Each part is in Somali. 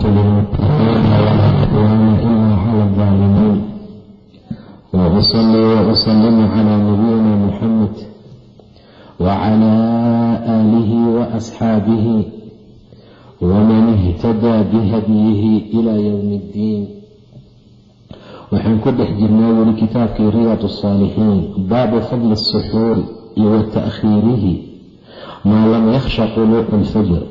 والعاقبة للمتقين ولا عدوان إلا على الظالمين وأصلي وأسلم على نبينا محمد وعلى آله وأصحابه ومن اهتدى بهديه إلى يوم الدين waxaan ku dhex jirnaa weli kitaabkii riyaad الصaalixiin baabu fadli الsuxuuri iyo wa ta'khiirihi maa lam yakhsha quluucu اlfajr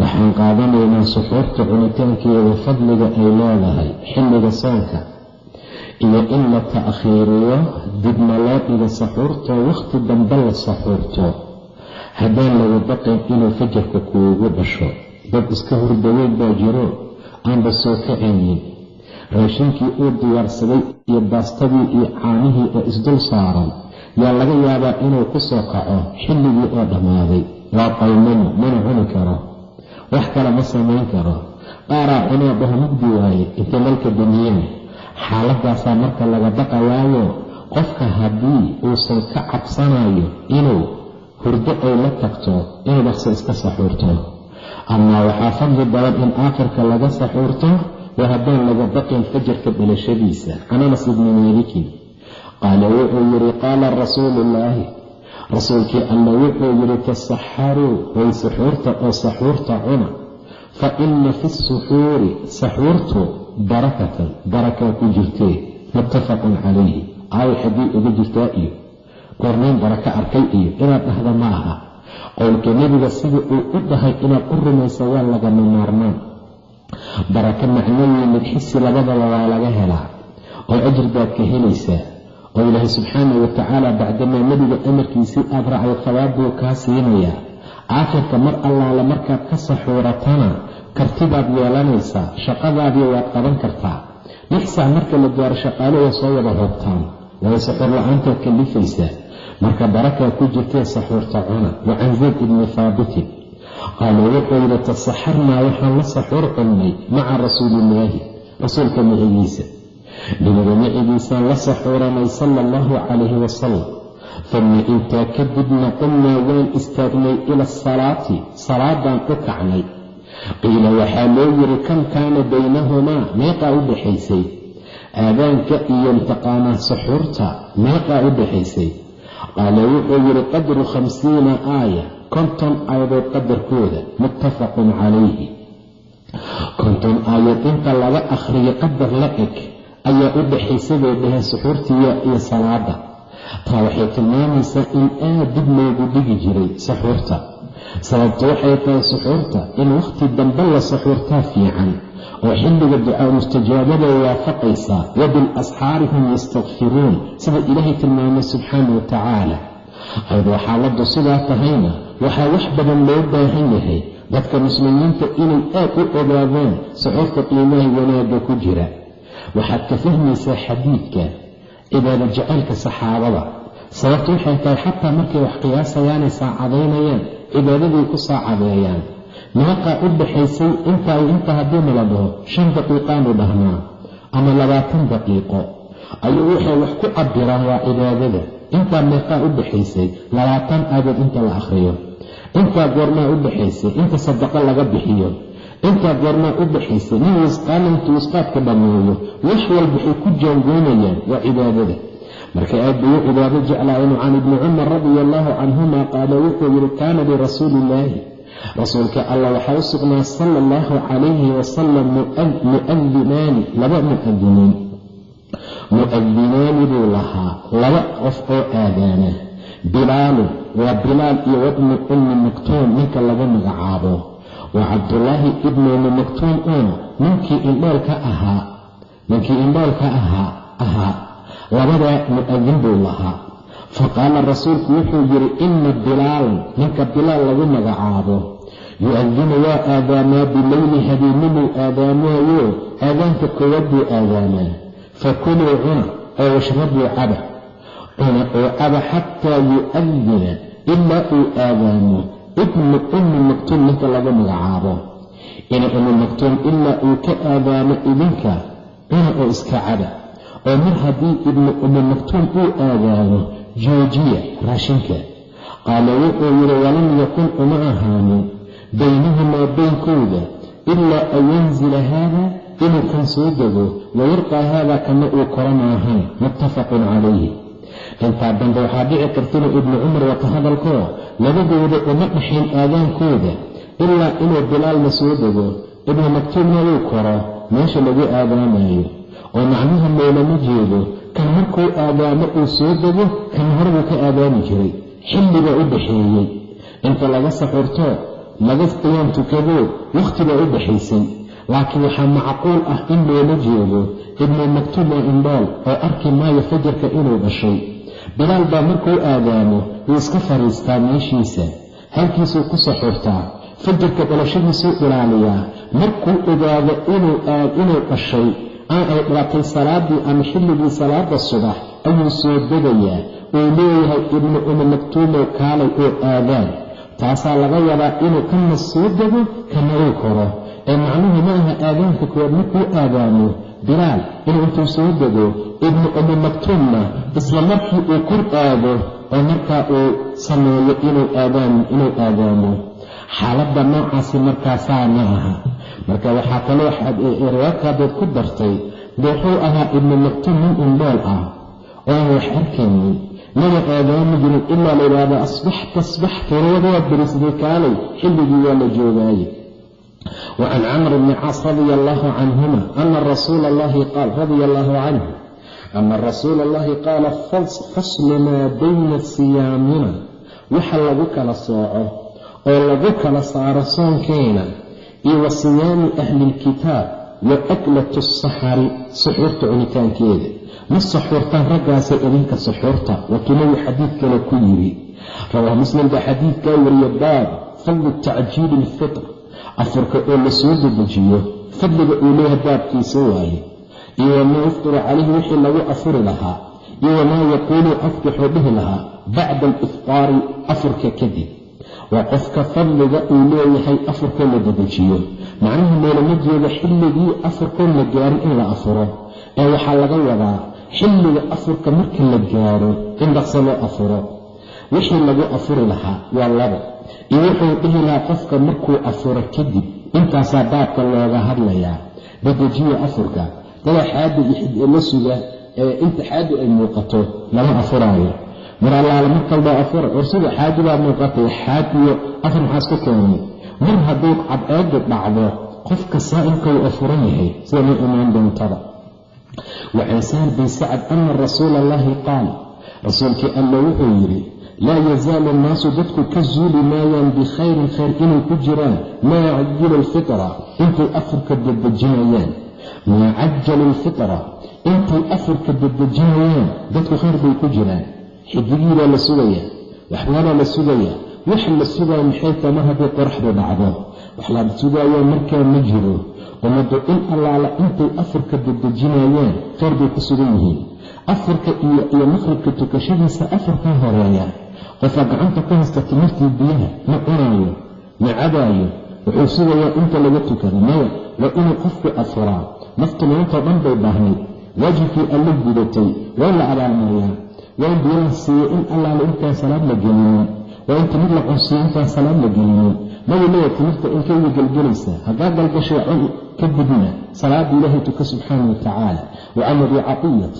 waxaan qaadanaynaa suxuurta cunitaankeeda fadliga ay leedahay xilliga soonka iyo in la ta'khiiriyo dibna loo dhigo saxuurtoo wakhti dambe la saxuurto haddaan lagu baqin inuu fajarka kuugu dhasho dad iska hurdaweyn baa jiro aanba soo kacaynin raashinkii uu diyaarsaday iyo baastadii iyo caanihii oo isdul saaran yaa laga yaabaa inuu ku soo kaco xilligii oo dhammaaday. Waa qaymano mana cuni karo wax kale ma samayn karo. Qaaraa cunaa dhaho mugdi waaye intay malka damiyeen xaaladaasaa marka laga baqayaayo qofka haddii uusan ka cabsanayo inuu hurdo ay la tagto inuu dhaqso iska saxuurto. Amaa waxaa fadli badan in aakhirka laga saxuurto wa haddaan laga baqin fajarka dhalashadiisa. Can anas ibni maalikin qaala wuxuu yidhi qaala rasuuluullaahi rasuulkii alla wuxuu yidhi tasaxaruu way suxuurta oo saxuurta cuna. Fa inna fi suxuuri saxuurtu barakatan barakaa ku jirtee muttafaqun calayhi aaway xaggii uga jirtaa iyo. Goornayn baraka arkay iyo. Inaad dhahda ma aha. Qowlka nebiga sida uu u dhahay inaad u rumaysa waa lagama maarmaan barako macnawi mid xisi labadaba waa laga helaa. Oo ajir baad ka helaysaa oo ilaahay subxaana wa tacaala bacdamaa nebiga amarkiisii aad raacday thawaab buu kaa siinayaa. Aakhirka mar allaala markaad ka saxuuratana kartibaad yeelanaysaa shaqadaadii waad qaban kartaa. Lix marka la gaaro shaqaale waa soo wada hoobtaan way saxuur la'aantaad kallifaysaa marka barakaa ku jirtee saxuurta cuna wa can zayd ibni haabitin qaala wuxuu yidhi tasaxarnaa waxaan la saxuur cunnay maca rasuuliillaahi rasuulka micigiisa nabiga micigiisaan la saxuuranay sala allahu calayhi wasalam uma intaa kadibna qumnaa waan istaagnay ila asalaati salaadaan u kacnay. Qiila waxaa loo yidhi kam kaana baynahumaa? Meeqaa u dhaxaysay. Aadaanka iyo mtaqaanaa saxuurta meeqaa u dhaxaysay. Qaala wuxuu yidhi qadru khamsiina aaya konton aayadood qadarkooda. Muttafaqun calayhi konton aayad inta laga akhriyo qadar la eg ayaa u dhaxaysadee dhaheen suxuurtiya iyo salaada taa waxay tilmaamaysaa in aad dib loogu dhigi jiray saxuurta sababtu waxay tahay suxuurta in wakhti dambe la saxuurtaa fiican oo xilliga ducaa mustajaabada waafaqaysaa wa bilasxaari hum yastakfiruun sida ilaahay tilmaamay subxaana wa tacaala. Ayadoo xaaladdu sidaa tahayna waxaa wax badan loo baahan yahay dadka muslimiinta inay aad u ogaadaan suxuurta qiimaha wanaagga ku jira waxaad ka fahmaysaa xadiidka cibaado jacaylka saxaabada. Sababtu waxay tahay xataa markay wax qiyaasayaanay saacadaynayaan cibaadaday ku saacadeeyaan. Meeqaa u dhaxaysay intaa inta haddii nala dhaho shan daqiiqaanu dhahnaa ama labaatan daqiiqo. Ayuu waxay wax ku cabiraan waa cibaadada intaa meeqaa u dhaxaysay labaatan aadood inta la akhriyo. Intaa goormaa u dhaxaysay inta sadaqo laga bixiyo intaa goormaa u dhaxaysay nin wisqaana intuu wisqaadka dhammeeyo wax walba waxay ku jaangoynayaan waa cibaadada. Marka aad bay u cibaado jeclaayeen can ibni cumar radia allaahu canhuma qaala wuxuu yidhi kaana lirasuuli illaahi rasuulka allah waxaa u sugnaa sala allahu calayhi wasalam mu'adinaani laba mu'adiniin mu'adinaani buu lahaa laba qof oo aadaana. Bilaalun waa bilaal iyo wabnu ummi maktuum ninka lagu magacaabo waa cabdullaahi ibnu ummi maktuum oo ninkii indhoolka ahaa. Ninkii indhoolka ahaa labadaa mu'adin buu lahaa. Faqaala rasuulku wuxuu yidhi ina bilaalan ninka bilaal lagu magacaabo. Yu-adinu waa aadaamaa bileyli habeenimuu aadaamaayo. Aadaanka koowaad buu aadaamaa fakuluu cuna oo washrabuu caba. Cuna oo caba xataa yu-adina ilaa uu aadaamo ibnu ummi maktuum ninka lagu magacaabo ina ummi maktuum ilaa uu ka aadaamo idinka cuna oo iska caba oo mar haddii ibnu ummi maktuum uu aadaamo joojiya raashinka qaala wuxuu yidhi walam yakun uma ahaanin baynahumaa baynkooda ilaa an yanzila haada inuu kan soo dego wayarqaa haada kana uu kora maahayn muttafaqun calayhi intaa dambe waxaa dhici karta inuu ibnu cumar wata hadalkoo labadooda uma dhaxayn aadaankooda ilaa inuu bilaalna soo dego ibnu maktuubna uu koro meesha lagu aadaamayo oo macnaha loolama jeedo kan markuu aadaamo uu soo dego kan horebuu ka aadaami jiray xilligaa u dhaxeeyey. Inta laga saxurto laga qiyaam tukado wakhtigaa u dhaxaysay laakiin waxaa macquul ah in loola jeedo ibnu maktuum oo indhool oo arki maayo fajarka inuu dhashay. Bilaal baa markuu aadaamo wuu iska fadhiistaa meeshiisa. Halkiisuu ku saxurtaa fajarka dhalashadiisuu ilaaliyaa. Markuu ogaado inuu dhashay aan ay dhalatay salaadii ama xilligii salaada subax ayuu soo degayaa. Uu leeyahay ibnu umi maktuumow kaalay oo aadaan. Taasaa laga yadaa inuu kana soo dego kana uu ee macnuhu ma aha aadaanka koowaad markuu aadaamo bilaal inuu intuu soo dego ibnu umi maktuumna isla markii uu kor aado oo markaa uu sameeyo inuu aadaamo xaaladda noocaasi markaasaa ma aha. Marka waxaa kaloo riwaadkaadood ku dartay wuxuu ahaa ibnu maktuum nin indhool ah oo wax arkaynin mana aadaami jirin ilaa la yidhaahdo asbaxta asbaxta waad berisaday kaalay xilligii waa la joogaaye wa can camr bni caas radia allaahu canhuma ana rasuula allahi qaal radia allaahu canhu ana rasuula allahi qaala faslu maa bayna siyaamina waxa lagu kala sooco oo lagu kala saaro soonkeena iyo wa siyaami ahli lkitaab wa aklatu asaxari suxuurta cunitaankeeda ma saxuurtaan raggaasa idinka saxuurta wakilow xadiid kale ku yidhi rawaa muslim baa xadiidkaa wariye baab fadlu tacjiili ilfitr afurka oo la soo dedejiyo fadliga uu leeyahay baabkiisa waaye. Iyo wamaa yuftiru calayhi wixii lagu afuri lahaa iyo wamaa yaquulu qofku wuxuu dhihi lahaa bacda aliftaari afurka kadib. Waa qofka fadliga uu leeyahay afurkoo la dedejiyo. Macnaha meelama jeedo xilligii afurkoo la gaarin in la afuro. Ee waxaa laga wadaa xilliga afurka marka la gaaro in dhaqso loo afuro. Wixii lagu afuri lahaa waa laba iyo wuxuu dhihi lahaa qofka markuu afuro kadib intaasaa baabka looga hadlayaa. Dedejiya afurka dada xaada iyo la suga ee inta xaadu ay muuqato lama afuraayo. Mar allaala mar kalbaa afura war xaaji baa muuqatay xaajiyo afar maxaas ku keenay? Mar hadduu cadceedu dhacdo qofka saa'ilka uu afuran yahay sida ma imaan doontada wa can sahal bin sacad ana rasuula allahi qaal rasuulkii alla wuxuu yidhi laa yazaalu annaasu dadku ka zuuli maayaan bikhayrin khayr inay ku jiraan. Maa cajilu alfitra? Intay afurka dedejinayaan maa cajalu alfitra? Intay afurka dedejinayaan dadku khayr bay ku jiraan. Xidigii baa la sugayaa. Waxbaalaa la sugayaa. Wax la sugaayo maxay tahay mar haddii qoraxdu dhacdo? Wax la sugaayo markaa ma jiro. Ummadu in allaala intay afurka dedejinayaan khayr bay ku sugan yihiin. Afurka iyo iyo maqribka tukashadiisa afurkaa horreeya qofka gacanta ku haysta timirtii biyaha ma cunaayo ma cadaayo wuxuu sugayaa inta laga tukado maya waa inuu qofku afuraa naftu maantoo dhan bay baahnay waajibkii alla gudatay waa la abaalmariyaa waa la siiyo in allaala intaan salaad la gelinin. Waa in timir la cunsiiyo intaan salaad la gelinin. Nabi leeya timirta inkayga gelgelaysaa haddaa galgashay cun kadibna salaada ilaahay tuka subxaana wa tacaala. Wa can abi catiyat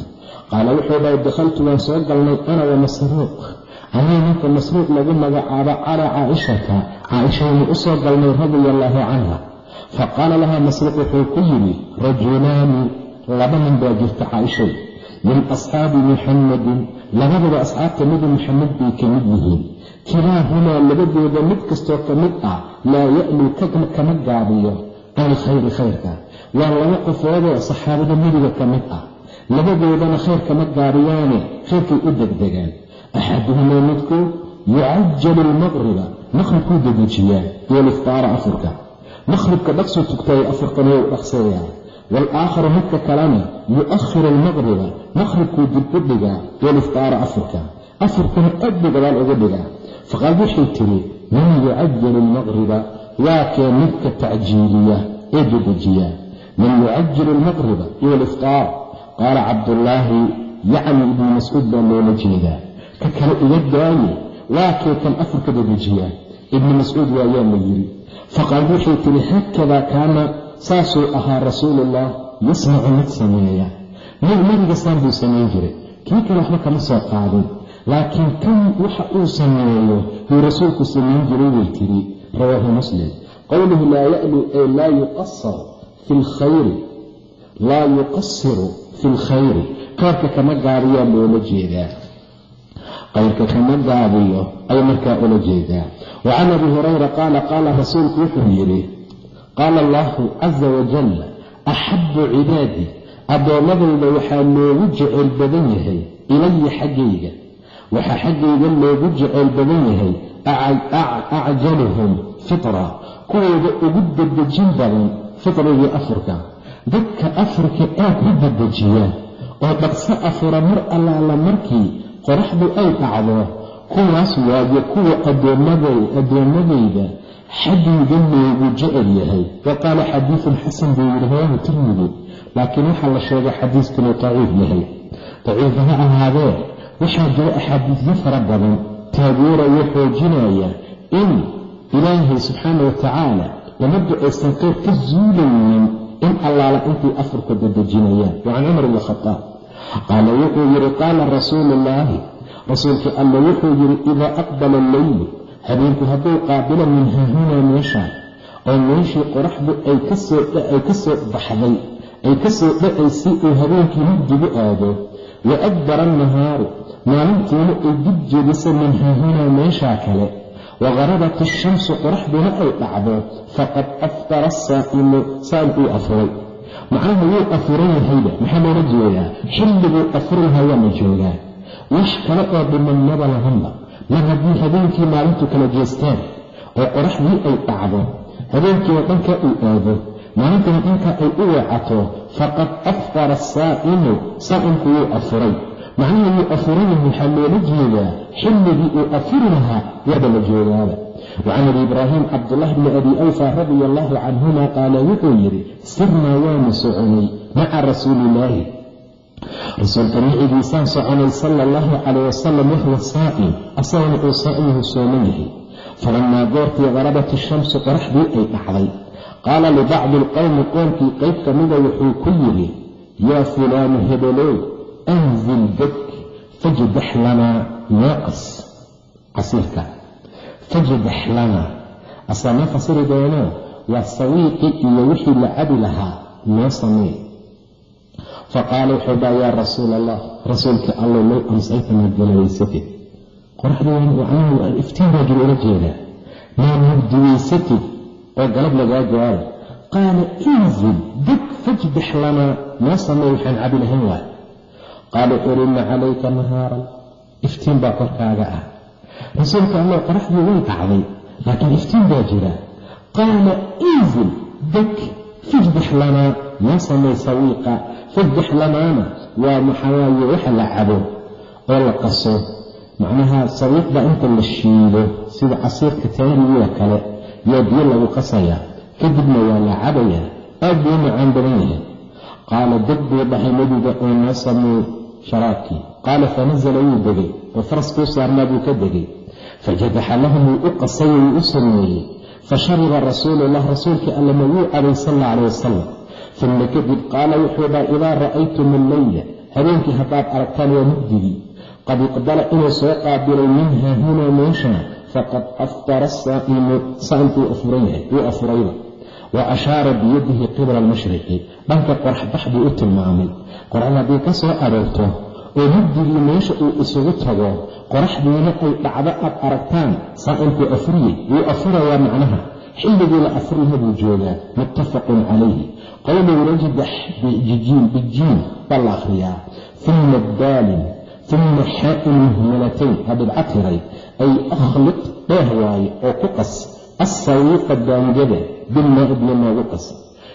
qaala wuxuu dhahay dakhaltu waan soo galnay ana wa anii ninka masruuq lagu magacaabo calaa caaishata caaishaynu u soo galnay radia allaahu canha fa qaala lahaa masruuq wuxuu ku yidhi rajulaani laba nin baa jirta caaishay min asxaabi muxammadin labadaba asxaabta nebi muxamed bay ka mid yihiin. Kilaahumaa labadooda mid kastoo ka mid ah laa ya'luu kama gaabiyo. Can ilkhayri khayrka. Waa laba qofoodoo saxaabada nebiga ka mid ah. Labadoodana khayr kama gaabiyaane khayrkay u degdegaan axaduhumaa midkood yucajalu almaqriba maqhribkuu dedejiyaa iyo liftaara afurka maqhribka dhaqsuu tugtaayo afurkana wuu dhaqsayaa waalaakharu midka kalena yu'akhiru almaqriba maqhribkuu dib u dhigaa iyo liftaara afurka afurkana aad buu gadaal uga dhigaa faqaal waxay tidhi man yucajilu almaqriba waa kee midka tacjiiliya ee dedejiya man yucajilu almaqriba iyo liftaar qaala cabdullaahi yacni ibni mascuud baa loola jeedaa ka kale iga daaye waa kee kan afurka dedejiya ibni mascuud waayaa la yidhi faqaal waxay tihi haakadaa kaana saasuu ahaa rasuuluullah yasmacu mid sameeya. Nabigasaan buu samayn jiray. Kii kale waxba kama soo qaadin. Laakiin kan waxa uu sameeyo buu rasuulku samayn jiray way tiri. Rawaahu muslim. Qowluhu laa ya'lu ee laa yuqasar fi lkhayri laa yuqasiru fi lkhayri qayrka kama gaabiyaa loola jeedaa qayrka kama gaabiyo ay markaa ula jeedaa wa can abi hurayra qaala qaala rasuulku wuxuu yidhi qaala allahu caza wajal axabu cibaadi addoommadayda waxaa loogu jeceyl badan yahay ilaya xaggayga. Waxaa xaggayga loogu jeceyl badan yahay acjaluhum fitra kuwooda ugu dedejin badan fitrigii afurka dadka afurka aad u dedejiya oo dhaqso afura mar allaala markii qoraxdu ay dhacdo kuwaas waayo kuwa addoommadayda xaggayga loogu jecel yahay. Wa qaala xadiidun xasan buu yidhi rawaahu tirmidi. Laakiin waxaa la sheegay xadiiskinu daciif yahay. Daciif ha ahaadee? Waxaa jira axaadiisyo fara badan. Taageeraya xoojinaya in ilaahay subxaana wa tacaala ummaddu aysan qayr ka zuulaynin in allaala intay afurka dadejinayaan wa can cumar bni khadaab qaala wuxuu yidhi qaala rasuulu ullaahi rasuulkii alla wuxuu yidhi idaa aqbala alleylu habeenku hadduu qaabilo min haahunaa meeshaa oo meeshii qoraxdu ay ka soo baxday ay ka soo dhacaysay uu habeenkii mugdigu aado wa adbara annahaaru maalintiina ay dib jeediso min haahunaa meeshaa kale wa qarabat ashamsu qoraxduna ay dhacdo faqad aftara asaa'imu saa'ilkuu afuray macnaha wuu afuran yahayba maxaa loola jeedaa xilliguu waa la joogaa. Wax kale oo dhimanmaba lahanba. Mar haddii habeenkii maalintu kala jeestaan oo qoraxdii ay dhacdo habeenkiina dhankaa uu aado maalintana dhankaa ay u weecato faqad aftara asaa'imu saa'imku wuu afuray. Macnaha wuu afuran yahay waxaa loola jeedaa? Xilligii uu afuri lahaa waaba la joogaaba wacan abi ibraahim cabdulahi bni abi awfa radia allahu canhuma qaala wuxuu yidhi sirnaa waanu soconay maca rasuuliillaahi rasuulka micigiisaan soconay sala allahu calayh wasalam wahwa saa'im asagana uu saa'imuhu sooman yahay falamaa goortii qarabat ishamsu qoraxdii ay dhacday qaala libacdi alqowmi qoomkii qayb ka mida wuxuu ku yidhi yaa fulaanu hebelow anzil deg fajdax lanaa nooqas casiirka fajdax lanaa asaa noo fasiri doono waa sawiiqi iyo wixii la cabi lahaa noo samee faqaala wuxuu dhaa yaa rasuula allah rasuulka allow low amsayta maad galawaysatid qoraxdu iftiin baa jiro ula jeedaa maa mugdiwaysatid oo galab lagaa gaaro qaala inzil deg fajdax lanaa noo samee waxaan cabi lahayn waay qaala wuxuu uhi inna calayka nahaaran iftiin baa korkaaga ah rasuulka allah qoraxdii way dhacday laakiin iftiin baa jira. Qaala inzil deg fajdax lanaa noo samee sawiiqa fajdax lanaana waa maxawaaye waxa la cabo oo la qaso. Macnaha sawiiqda inta la shiido sida casiirka taangigioo kale yaa biyo lagu qasayaa kadibna waa la cabayaa aad buu macaan badan yahay qaala deg buu dhahay nebiga oo noo sameey sharaabkii qaala fanasala wuu degay oo faraskuu saarnaa buu ka degay fajadaxa lahum wuu u qasay wuu u sameeyey fashariba rasuuluullah rasuulkii allama wuu cabay sal alla calayh wasalam uma kadib qaala wuxuu dhaha idaa ra'aytum alleyla habeenkii haddaad aragtaan waa mugdigii qad iqbala inuu soo qaabilay minha hunaa meeshaa faqad aftara asaa'imu saa'imkuu wuu afurayba wa ashaara biyadihi qibla almashriqi dhanka qoraxbax buu u tilmaamay qoraxda haddii ka soo aroorto oo mugdigii meesha uu isugu tago qoraxdiina ay dhacdo aad aragtaan saa'imkuu afuriyey wuu afurayaa macnaha. Xilligii la afurlaha buu joogaa muttafaqun calayhi. Qowluhu rajdax bijiin baa la akhriyaa. Uma daalin uma xaa'in muhmalatayn ha dhibca tiray. Ay akhliq dheeh waaye oo ku qas assawiiqa daangada bilmaa biyo noogu qas.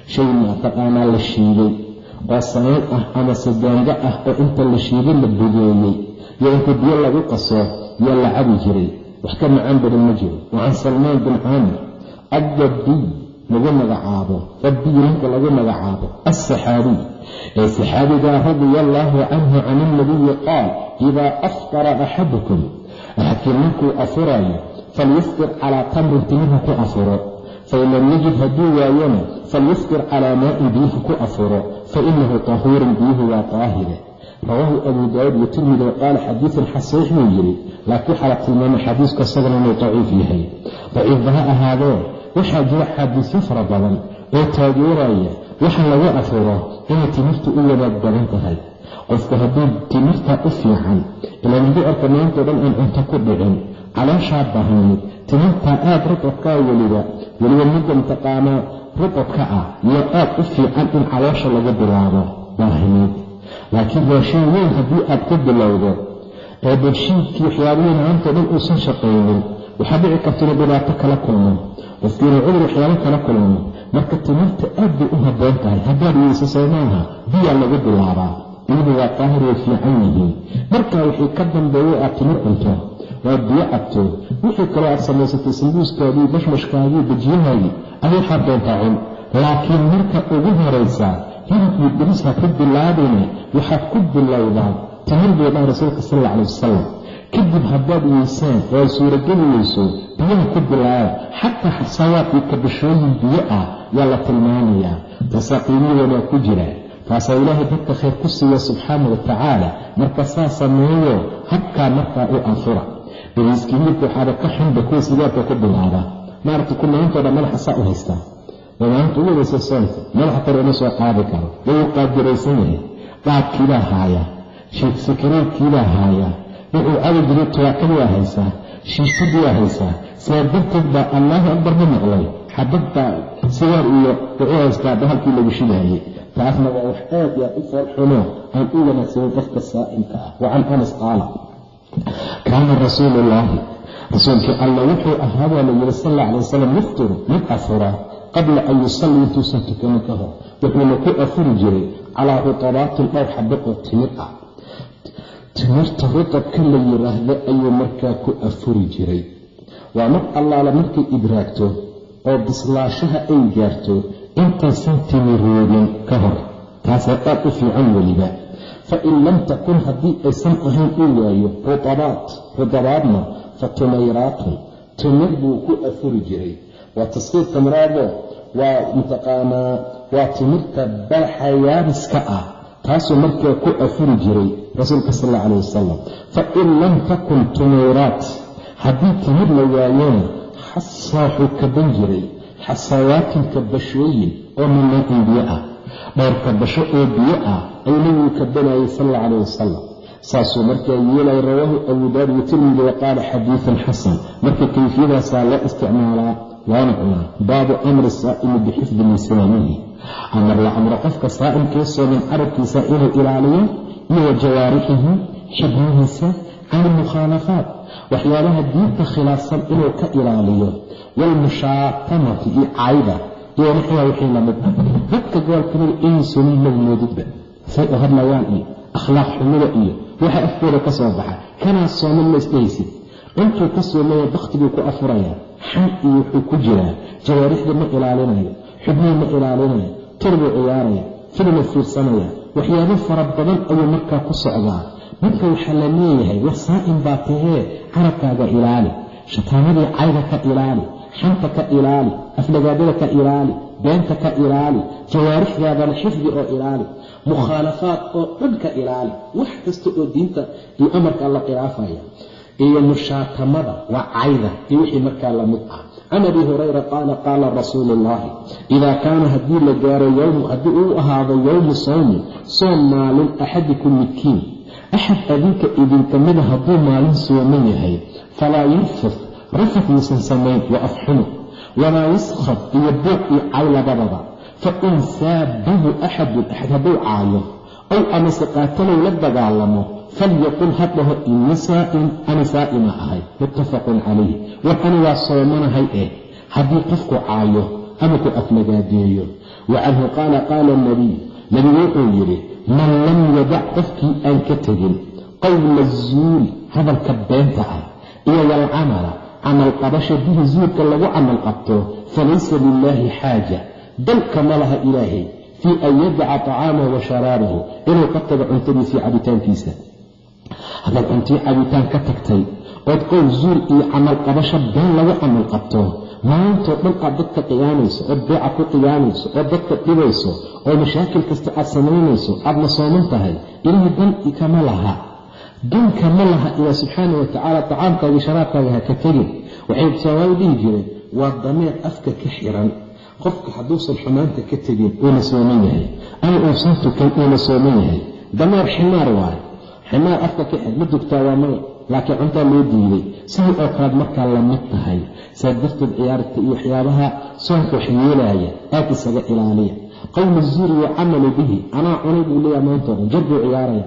Shay mataqaanaa la shiiday oo sanayn ah ama sadaango ah oo inta la shiiday la bugeeyey yo inta biyo lagu qaso yaa la cabi jiray. Wax ka macaan badan ma jiro. Wa can salmaan bin caamir addabiy lagu magacaabo dabiy ninka lagu magacaabo alsaxaabiy ee saxaabigaa radia allaahu canhu can ilnabiyi qaal idaa aftara axadukum axadkii ninkuu afurayo falyuftir calaa tamrin timirha ku afuro. Fain lam yajid hadduu waayona falyuftir calaa maa'in biyihi ku afuro fainahu tahuurun biyuhu waa taahire rawaahu abu daawuud iyo tirmidi qaala xadiidun xasaix buu yidhi waxaa la tilmaamay xadiisku isagana inuu daciif yahay daciifba ha ahaadee waxaa jira xaadiisyo fara badan oo taageeraya waxa lagu afuro inay timirtu u wadaag badan tahay qofku hadduu timirta u fiican hadduu arka maantao dhan aan cunto ku dhicin calooshaa baahnayd timirtaa aad rudabkaa weliba weliba midda mataqaanaa rudabka ah iyo aad u fiican in caloosha lagu bilaabo baahnayd laakiin raashin weyn haddii aad ku bilowdo ee barshiidkii waxyaabihii maantao dhan uusan shaqaynin waxaa dhici karta dhibaato kala kulmo qofkiinuu cudur waxyaabo kala kulmo. Marka timirta aad bay u habboon tahay haddaad weyso soo maaha biyaa lagu bilaabaa biyuhu waa daahir way fiican yihiin. Markaa wixii ka dambeeya aad timir cunto waad biyo cabto. Wixii kaloo aad samaysatay sambuuskaagii bashmashkaagii bajiyahaagii adi waxaad doontaa cun laakiin marka ugu horaysaa hilib iyo beris ha ku bilaabayna waxaad ku bilowdaa timir buu dhaha rasuulka sal alla calai wasalam kadib haddaad weysaan oo ay suurageli weyso biyaha ku bilaaba xataa xasawaad iyo kabashooyin biyo ah yaa la tilmaamayaa. Taasaa qiimiyadanaa ku jira. Taasaa ilaahay dadka khayr ku siiya subxaana wa tacaala marka saa sameeyo habkaa markaa u anfura beriiskii hilibka waxaaba ka xunba kuwa sigaarka ku bilaaba maaragta ku maantoo dhan madaxa saa u haystaa oo maalinta ugu wadaysa soonka madaxa kore uma soo qaadi karo. Wuu qaadiraysan yahay. Dhaabkiibaa haaya. Sikareedkiibaa haaya. Wuxuu cabi jiray tubaakadii waa haysaa. Shiisadii waa haysaa. Baa allaahu akbar ma maqlay. Xabadbaa sigaar iyo wuxuu haystaa bahalkii lagu shidaayey taasna waa wax aad yaa u foolxumo aan u wanaagsanin qofka saa'imka ah. Wa can anas qaala kaana rasuulu ullaahi rasuulkii alla wuxuu ahaa baa la yidhi sal alla alay wasalam yuftiru mid afura qabla an yusallii intuusan tukanin ka hor wuxuuna ku afuri jiray calaa rutabaatin dhowr xabo oo timir ah timirta rutabka la yidhaahdo ayuu markaa ku afuri jiray waa mar allaala markay idraagto oo bislaashaha ay gaarto intaysan timiroodin ka hor taasaa aad u fiican weliba fa in lam takun haddii aysan ahayn uu waayo rutabaat rutabaadna fa tumayraatun timir buu ku afuri jiray waa taskiir tamraadoo waa mataqaanaa waa timirta balaxa yaariska ah taasuu markaa ku afuri jiray rasuulka sal alla calah wasalam fa in lam takun tumayraat haddii timir la waayona xasaa wuxuu kaban jiray xasawaatin kabashooyin oo minaain biyo ah dhowr kabasho oo biyo ah ayuu nabigu kabanayay sal alla calah wasalam saasuu markaa yeelay rawaahu abu daawud iyo tirmidi wa qaala xadiidan xasan. Marka kayfiyadaasaa loo isticmaalaa waana cunaa. Baabu amri saa'imi bixifdi lisaanihi amar la amro qofka saa'imkee sooman carabkiisa inuu ilaaliyo iyo wa jawaarixihi xibnihiisa can ilmukhaalafaat waxyaabaha diinta khilaafsan inuu ka ilaaliyo. Waalmushaatamati iyo cayda iyo naxyaa wixii la mid ah. Dadka gobolkamida inay soomin magmoodidba say u hadlayaan iyo akhlaaq xumida iyo waxa afkooda ka soo baxa. Kanaa sooman ma isdhahaysid intuu ka soomaya bakhtiguu ku afuraya xan iyo wuxuu ku jiraa. Jawaarixda ma ilaalinayo. Xubnihii ma ilaalinayo. Turbuu ciyaaraya filmu fiirsanaya waxyaabo fara badan ayuu markaa ku socdaa. Marka waxaa la leeyahay war saa'im baa tahee carabkaaga ilaali. Shataamadii cayda ka ilaali xanta ka ilaali aflagaadada ka ilaali beenta ka ilaali jawaarixdaadana xifdi oo ilaali mukhaalafaad oo dhan ka ilaali wax kasta oo diinta iyo amarka alla khilaafaya iyo mushaatamada waa cayda iyo wixii markaa la mid ah. Can abi hurayra qaala qaala rasuulu ullaahi idaa kaana haddii la gaaro haddii uu ahaado yowmu sawmi soom maalin axadikum midkiin axad adinka idinka mida hadduu maalin sooman yahay falaa yarfuf rafaf yuusan samayn wa afxumu walaa yaskhab iyo buuq iyo cay labadaba. Fa in saabahu axadun axad hadduu caayo ow amase qaatalow la dagaalamo falyaqul ha dhaho ini saa'im ani saa'ima ahay muttafaqun calayh war ani waa soomanahay eh haddii qofku caayo ama ku aflagaadeeyo. Wa canhu qaala qaala nabiy nebigu wuxuu yidhi man lam yadac qofkii aan ka tegin qowla zuuri hadalka beenta ah iyo walcamala camal qabasha bihi zuurka lagu camal qabto falaysa lilaahi xaaja. Dalka ma laha ilaahay fii an yadaca طacaamahu wa sharaabahu inuu ka tago cuntadiisii cabitaankiisa. Haddaad cuntii cabitaan ka tagtay ood qowl zuur iyo camal qabasho been lagu camal qabto maantoo dhan aad dadka qiyaamayso ood beeca ku qiyaamayso ood dadka dhibayso oo mashaakil kasta aad samaynayso aadna sooman tahay ilaahay dan kama laha danka ma laha ilaa subxaana wa tacaala tacaamkaagii sharaabkaaga ha ka tegin. Waxay soomaali dhihi jireen waa dameer afka ka xiran. Qofka hadduusan xumaanta ka tegin uuna sooman yahay. Ama uusan tukan uuna sooman yahay. Dameer ximaar waayo. Ximaar afka ka xir ma dugtaa waa maya laakiin cuntaa loo diiday sidii oo kalead markaa la mid tahay saa darteed ciyaarta iyo waxyaabaha soonka wax yeelaaya aad isaga ilaaliya. Qowlu zuuri wa camalu bihi anaa cunay buu leeyaha jar buu ciyaaraya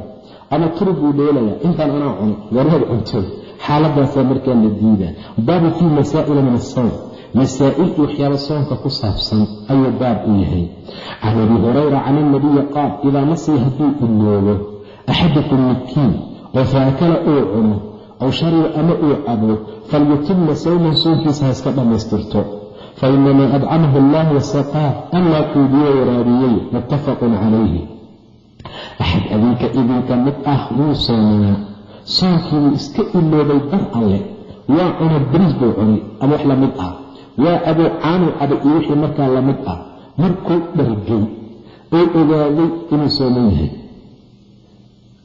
ama turub buu dheelaya intaan anaa cunay wareer cuntoy xaaladaasaa markaa la diidaa. Baabu fii masaa'ila min asawm masaa'il waxyaaba soonka ku saabsan ayuu baab u yahay. Can abi hurayra can ilnabiyi qaal idaa masii hadduu iloobo axadakum midkiin oo faakala uu cuno aw shariba ama uu cabo falyutima sawman soonkiisa ha iska dhammaystirto. Fainamaa adcamahu allah wasaqaa allaa quudiyo waraabiyey muttafaqun calayhi axad adinka idinka mid ah wuu soomanaa soonkii iska iloobay dar alle. Waa cuna bariis buu cunay ama wax la mid ah. Waa abuu caanuu cabay iyo wixii markaa la mid ah. Markuu dhargay oo ogaaday inuu sooman yahay.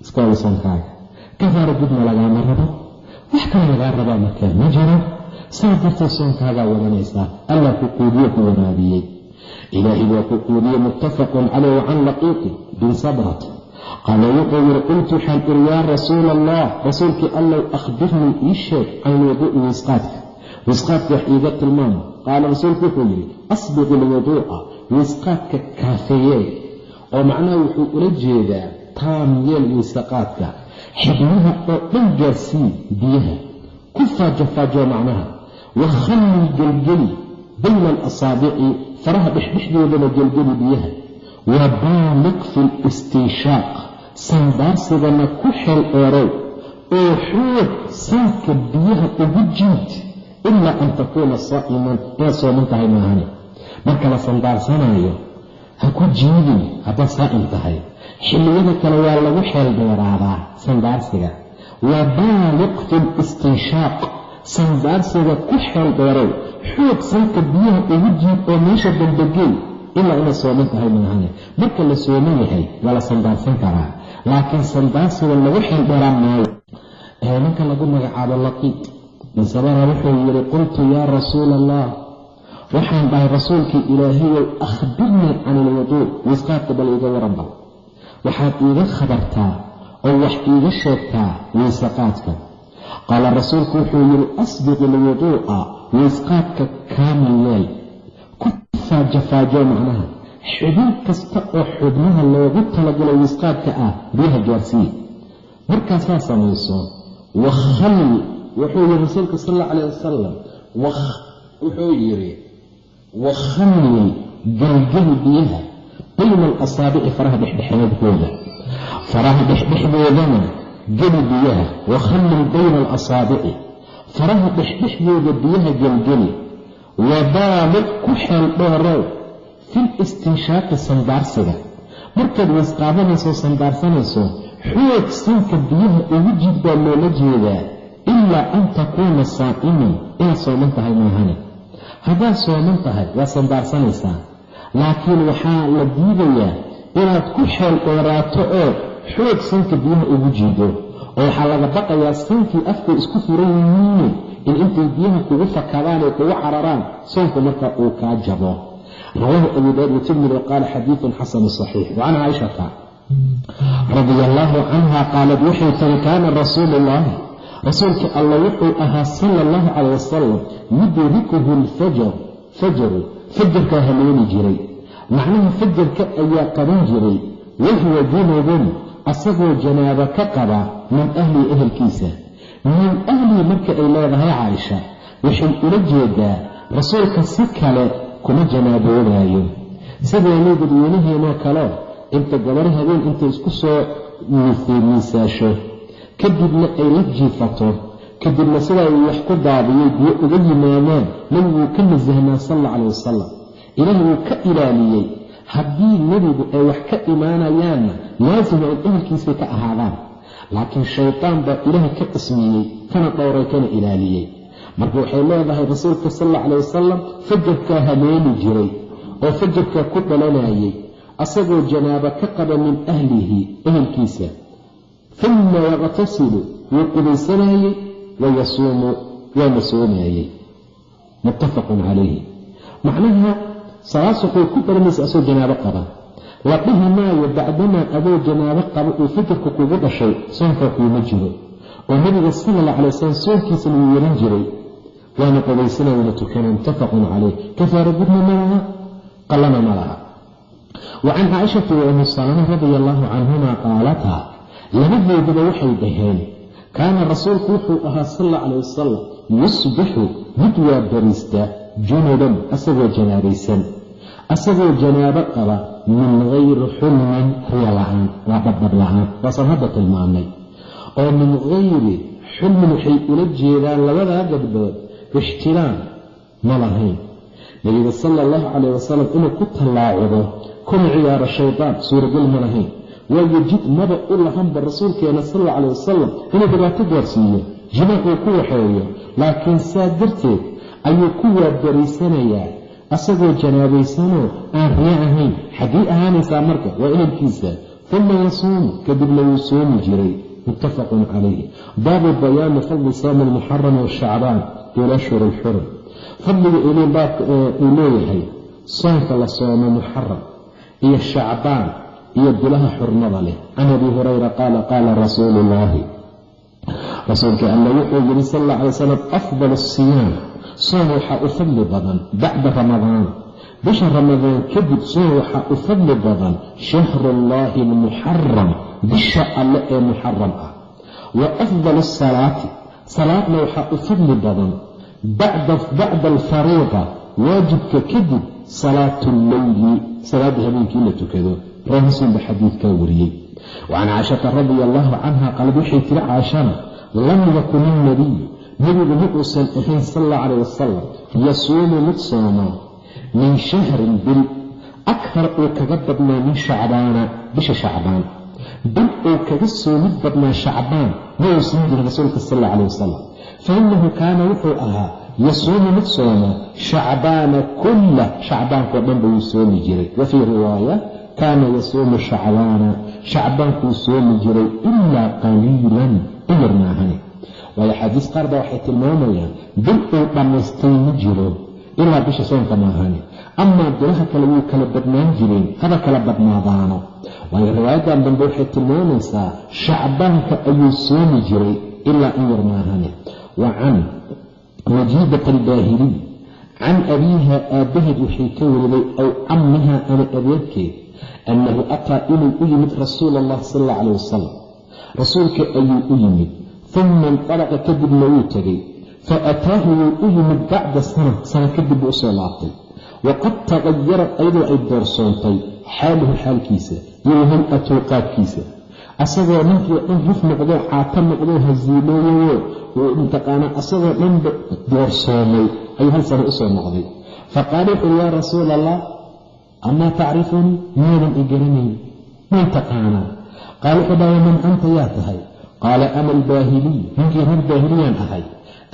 Iskawada soonkaaga gudma lagaama rabo? Wax kale lagaa rabaa markaa ma jiro? Saa darteed soonkaagaa wadanaysaa. Allah ku quudiyo ku waraabiyey ilaahay waa ku quudiye muttafaqun caleyh wacan laqiiqi bin sabrat qaala wuxuu yidhi qultu waxaan iri yaa rasuula allah rasuulkii allow akhbirnii ii sheeg can ilwuduu'i wisqaadka wisqaadka wax iiga tilmaama qaala rasuulku wuxuu yidhi asbiq ilwuduu'a wisqaadka kaafeeyee oo macnaha wuxuu ula jeedaa taam yeel wisaqaadka xibnaha oo dhan gaarsii biyaha ku faajofaajo macnaha wakhallil gelgeli bayna alasaabici faraha dhexdhexdoodana gelgeli biyaha. Wa baaliq fi listinshaaq sandaarsigana ku xeel dheerow oo xoog sanka biyaha ugu jiid ilaa an takuuna saa'iman inaad sooman tahay maahane marka la sandaarsanaayo ha ku jiidin haddaad saa'im tahay. Xilliyada kale waa lagu xeel dheeraadaa sandaarsiga. Wa baaliq fi listinshaaq sandaarsiga ku xeel dheerow xoog sanka biyaha ugu jiid oo meesha dambagey ilaa inaad sooman tahay maahane marka la sooman yahay waa la sandaarsan karaa. Laakiin sandaarsiga lagu xeel dheeraan maayo. Ninka lagu magacaabo laqiid bin sabara wuxuu yidhi qultu yaa rasuula allah waxaan dhahay rasuulkii ilaahayow akhbirnii can ilwuduu wisqaadka bal iiga waranba waxaad iiga khabartaa oo wax iiga sheegtaa wiisaqaadka qaala rasuulku wuxuu yidhi asbiq ilwuduu'a wiisqaadka kaamil yeel ku faajafaajo macnaha. Xubin kasta oo xubnaha loogu talagalo wiisqaadka ah biyaha gaarsii markaasaa samayso wakhallil wuxuu yidhi rasuulka sal alla calayh wasalam wuxuu yidhi wakhallil galgeli biyaha bayna alasaabici faraha dhexdhexeedkooda faraha dhexdhexdoodana geli biyaha wakhallil bayna alasaabici faraha dhexdhexdooda biyaha gelgeli wabaaliq ku xeel dheerow fil istinshaaqi sandaarsiga. Markaad wasqaadanayso sandaarsanayso xoog sanka biyaha ugu jid baa loola jeedaa ilaa an takuuna saa'iman. Inaad sooman tahay maahane haddaad sooman tahay waa sandaarsanaysaa. Laakiin waxaa la diidayaa inaad ku xeel dheeraato oo xoog sanka biyaha ugu jiido. Oo waxaa laga baqayaa sankii afkay isku furan yihiine in intay biyaha kugu fakadaan ee kugu cararaan soonku marka uu kaa jabo. Rawaahu abu daawud watirmidi waqaala xadiidun xasanu saxiix. Wa can caaishata radia allaahu canha qaalad waxay tiri kaana rasuulu ullaahi rasuulka alla wuxuu ahaa sala allahu calayh wasalam yudrikuhu lfajar fajaru fajarkaa haleeni jiray. Macnaha fajarka ayaa qaban jiray. Wahuwa junubun asagoo janaabo ka qaba min ahlii ehelkiisa. Min ahlii marka ay leedahay caaisha waxay ula jeedaa rasuulka si kale kuma janaaboobayo sidaanay dadweynaheenoo kaleo inta gabar habeen intay isku soo miisaasho. Kadibna ay la jiifato. Kadibna sidaa uu wax ku daadiyay biyo uga yimaadaan nebiguu ka nasahnaa sal alla wasalam ilaah wuu ka ilaaliyey haddii nebigu ay wax ka imaanayaanna laasima in ehelkiisay ka ahaadaan. Laakiin shaydaan baa ilaahay ka qismiyey kana dhowray kana ilaaliyey. Marka waxay leedahay rasuulka sal alla calai wasalam fajarkaa hameeli jiray oo fajarkaa ku dhalanayay asagoo janaabo ka qaba min ahlihi ehelkiisa. Uma yaqtasilu wuu qubaysanayey wayasuumu waana soomayey muttafaqun calayhi macnaha waxay ku dhalanaysa asagoo janaabo qaba. La dhihi maayo bacdamaa adoo janaabo qaba uu fajarka kugu dhashay soonkaa kuuma jiro. Oo nabiga sala alla calay wasalam soonkiisana wuu yeran jiray waana qubaysanaya waana tukana muttafaqun calayh kafaara gudna ma laha qallana ma laha. Wa can caaishati wa ummi salama radia allaahu canhuma qaalataa labadooduba waxay dhaheen kaana rasuulku wuxuu ahaa sal alla calay wasalam yusbixu mid waa bariistaa junuban asagoo janaabaysan asagoo janaabo qaba min hayri xulmin riya la'aan waa badbad la'aan waasaan hadda tilmaamay. oo min hayri xulmin waxay ula jeedaan labadaa gabdhood ixtilaam ma lahayn. Nebiga sala allahu calayh wasalam inuu ku tallaacudo kuna ciyaaro shaydaan suuragal ma lahayn. Waayo jid maba u lahanba rasuulkeena sal alla wasalam inuu dhibaato gaarsiiyo jimaac uu ku waxeeyo laakiin saa darteed ayuu ku waabariisanayaa asagoo janaabaysanoo aan riyo ahayn xaggii ahaanaysaa marka waa ehelkiisa. Uma yasuumu kadibna wuu soomi jiray. Muttafaqun calayh baabu bayaani fadli soomi almuxarami washacbaan bilashhur alxurum fadliga uu leeyahay soonka la soomo muxaram iyo shacbaan iyo bilaha xurmada leh. Can abi hurayra qaala qaala rasuulu ullaahi rasuulka alla wuxuu yidhi sal alla alay salam afdal asiyaam soom waxaa u fadli badan bacda ramadaan. Bisha ramadaan kadib soom waxaa u fadli badan shahruullaahi almuxaram bisha alle ee muxaram ah. Wa afdal asalaati salaadna waxaa u fadli badan bacda alfariida waajibka kadib salaatu alleyli salaadda habeenkii la tukado. Muslim ba xadiidkaa wariyey. Wacan caashata radia allaahu canha qalad waxay tiri caashana lam yakun ilnabiy nebigu ma uusan ahayn sal alla calayh wasalam yasuumu mid sooma min shahrin bil akhar uu kaga badnaa min shacbaana bisha shacbaan. Bil uu kaga soomid badnaa shacbaan ma uusan jirin rasuulka sal alla calayh wasalam fainahu kaana wuxuu ahaa yasuumu mid sooma shacbaana kulla. Shacbaankao dhanba wuu soomi jiray. Wa fii riwaaya kaana yasuumu shacbaana shacbaankuu soomi jiray ilaa qaliilan in maahane waayo axaadiis qaar baa waxay tilmaamayaan bil uu dhammaystay ma jiro ilaa bisha soonka maahane amaa bilaha kale wuu kala badnaan jireen haba kala badnaadaano. Waayo riwaayadan dambe waxay tilmaamaysaa shacbaanka ayuu soomi jiray ilaa in yar maahane wa can majiidat albaahiliy can abiiha aabbaheed waxay ka weriday ow cammiha ama adeerkeed annahu ataa inuu u yimid rasuula allah sal alla calayh wasalam rasuulka ayuu u yimid uma indalaqa kadibna wuu tegay fa ataahu wuu u yimid bacda sana sana kadib buu u soo laabtay waqad tagayarat ayadoo ay doorsoontay xaaluhu xaalkiisa iyo hay'atuhu qaabkiisa asagoo ninkii dhan ruf noqdoo caato noqdoo hasiilooyayoo mataqaanaa asagoo dhanba doorsoomay ayuu hal sana u soo noqday faqaala wuxuuri yaa rasuula allah amaa tacrifunii miyaadan i garanayn may taqaanaa qaala wuxuu dhaha man anta yaa tahay qaala ana albaahiliy ninkii reer baahiliyaan ahay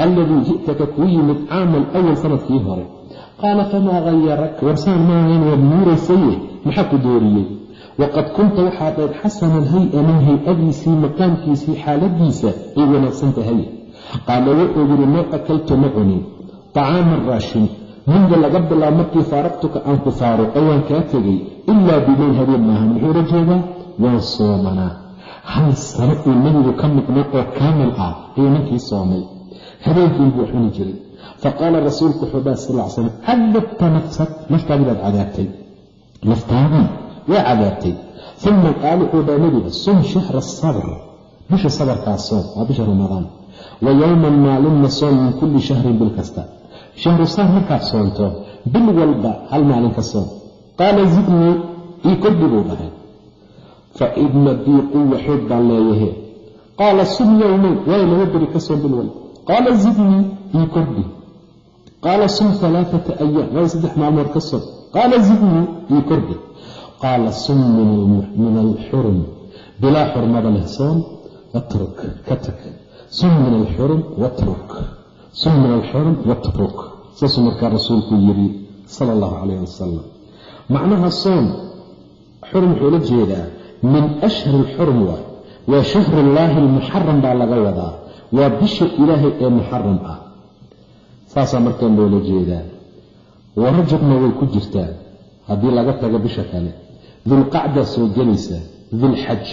alladii ji'taka kuu yimid caama alawal sannadkii hore qaala famaa hayarak warsaan maahayn waad muuraysaye maxaa ku dooriyey waqad kunta waxaad ayd xasana alhay-a min hay'adiisii maqaamkiisii xaaladiisa ay wanaagsan tahay qaala wuxuu yidhi maa akaltu ma cunin طacaaman raashin mundu laga bilaabo markii faaraqtuka aan ku faaruqay waan kaa tegay ilaa bileyl habeen maaha muxuu la jeedaa waan soomanaa hal sano uu nebigu ka maqnay oo kaamil ah ayuu ninkii soomay. Habeenkiin buu xuni jiray. Faqaala rasuulku wuxuu sal slam cadabta nafsak naftaadii baad cadaabtay. Naftaadii waa cadaabtay. Uma qaala wuxuu dhaha nebiga sum shahra asabr bisha sabarkaa soom waa bisha ramadaan. Wa yowman maalinna soom min kulli shahrin bil kasta. Shahru saar markaad soonto bil walba hal maalin ka soom qaala zidnii ii kordhi buu dhahay fa idna bii quwa xoog baan leeyahe qaala sum yowmayn waayo laba beri ka soom bil walba qaala zidnii ii kordhi qaala sum alaaata ayaam waayo saddex maalmood ka qaala zidnii ii kordhi qaala sum min alxurum bilaa xurmada leh soom watruk ka tag sum min alxurum watruk sum min alxurum watruk saasuu markaa rasuulku yidhi sala allahu calayh wasalam macnaha soom xurum wuxuu la jeedaa min ashhari alxurum waay waa shahrullaahi almuxaram baa laga wadaa waa bisha ilaahay ee muxaram ah saasaa markaa loola jeedaa warajabna way ku jirtaa haddii laga tago bisha kale dulqacdaa soo gelaysa dulxaj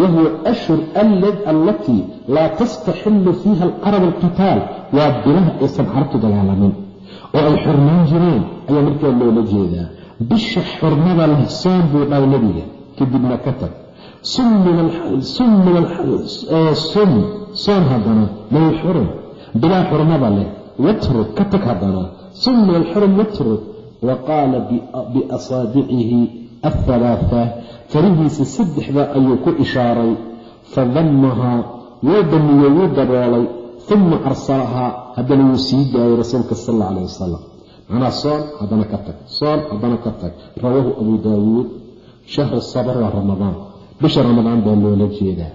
wahuwa ashhur allatii laa tastaxilu fiiha alcarab alqitaal waa bilaha aysan carabtu dagaalamin oo ay xurmaan jireen ayaa markaa loola jeedaa bisha xurmada leh soon buu dhahay nebiga kadibna ka tag sum soon haddana min alxurum bilaa xurmada leh watruk ka tag haddana sum min alxurum watruk wa qaala biasaabicihi athalaatha farihiisa saddexda ayuu ku ishaaray fadamahaa wuu damiyey wuu daboolay uma arsalahaa haddana wuu sii daayay rasuulka sal alla calah wasalam macnaa soon haddana ka tag soon haddana ka tag rawaahu abu daawuud shahru sabr waa ramadaan bisha ramadaan baa loola jeedaa.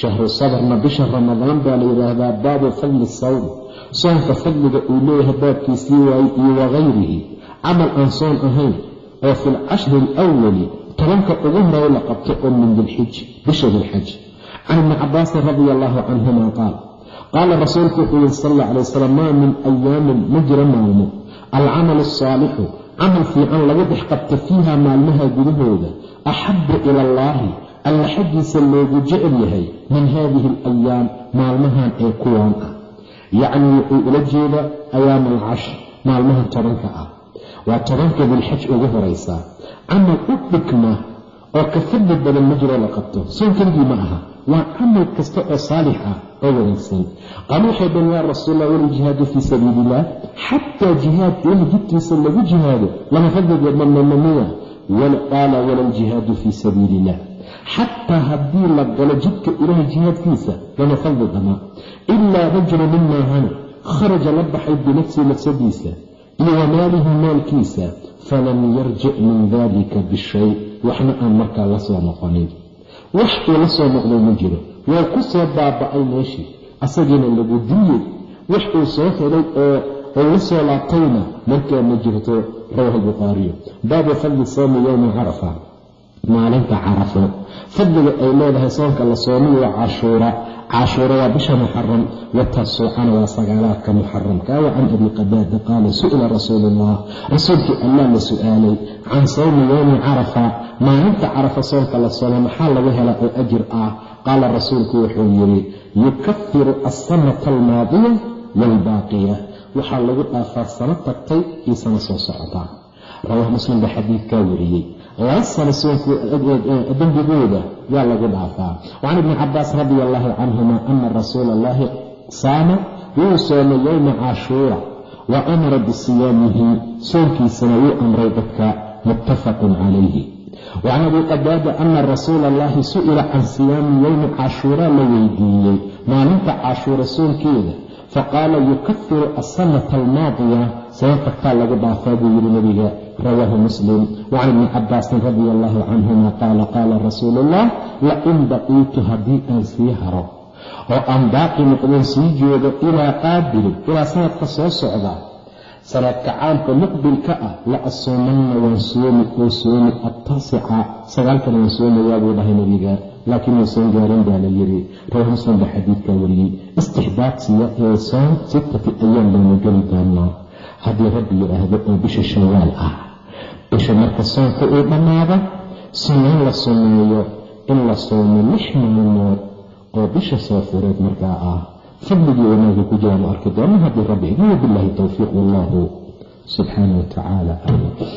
Shahru sabrna bisha ramadaan baa la yidhaahdaa baabu fadli sawm. Soonka fadliga uu leeyahay baabkiisii waayey iyo wakayrihi camal aan soon ahayn oo fi lcashri alwali tobanka ugu horeey la qabto oo min dilxij bisha dilxaj can ibni cabaasin radia allahu canhuma qaal qaala rasuulku wuxuu yihi sal alla alay wasalam maa min ayaamin ma jiro maalmo alcamalu asaalixu camal fiican lagu dhex qabto fiiha maalmaha gudahooda axabu ila allaahi alla xaggiisa loogu jecel yahay min haadihi alayaam maalmahan ee kuwaan ah yacnii wuxuu ula jeeda ayaam alcashr maalmaha tobanka ah. Waa tobanka dilxaj ugu horaysaa camal u dhigma oo ka fadli badan ma jiroo la qabto. Soon keligii ma aha waa camal kasta oo saalix ah oo wanaagsan. Qaal waxay dhaheen yaa rasuulallah waljihaadu fii sabiili illah xataa jihaadka ilaha jidkiisa lagu jihaado lama fadligood mamamamiya qaala wala aljihaadu fii sabiili illah xataa haddii la galo jidka ilahay jihaadkiisa lama fadli dama ilaa rajulu nin maahane kharaja la baxay binafsihi nafsadiisa iyo wamaalihi maalkiisa falam yarjic min dalika bishay waxna aan markaa la soo noqonin wax uu la soo noqday ma jiro. Waa ku soo baaba'ay meeshii asagiina lagu diiyey. Wax uu soo helay oo uu la soo laabtayna markaa ma jirto rawaahu bukhaariyu baabu fadli soomi yowma carafa maalinta carafo fadliga ay leedahay soonka la soomiyo waa cashuura cashuura waa bisha muxaram watasuucana waa sagaalaadka muxaramka wa can abi qadaada qaala su'ila rasuulu ullah rasuulkii allah la su'aalay can sawmi yowmi carafa maalinta carafa soonka la sooma maxaa laga hela oo ajir ah qaala rasuulku wuxuu yidhi yukafiru asanata almaadiya waalbaaqiya waxaa lagu dhaafaa sano tagtay iyo sano soo socota rawaahu muslim baa xadiidkaa wariyey laba sano soonku dembigooda waa lagu dhaafaa. Wacan ibni cabaas radia allahu canhuma ana rasuula allahi saama wuu soomay yowma cashuura wa amara bisiyaamihi soonkiisana wuu amray dadka muttafaqun calayhi. Wacan abi qadaada ana rasuula allahi su'ila can siyaami yowmi cashuuraa la weydiiyey maalinta cashuura soonkeeda faqaala yukafiru asanata almaadiya sano tagtaa lagu dhaafaa buu yidhi nabiga rawaahu muslim wacan ibni cabaasin radia allahu canhuma qaala qaala rasuulu ullah lain baqiitu haddii aan sii haro oo aan baaqi noqdeen sii joogo ilaa qaabilin ilaa sanadka soo socda sanadka caamka muqbilka ah la asuumanna waan soomi oo soomi attaasica sagaalkana waan soomayaa buu dhahay nabiga laakiin waysan gaarin baa la yidhi rawaahu muslim baa xadiidkaa wariyey istixbaabsiya ee soom sittati ayaam baanu geli doonaa haddii rabbi yidhaahdo oo bisha shawaal ah bisha marka soonka uu dhammaado sunnaan la sumeeyo in la soomo lix maalmood oo bisha soo fureed markaa ah. Fadligii wanaagga ku jiraanu arki doona haddii rabbi idin wabilaahi towfiiq wallahu subxaana wa tacaala. aclam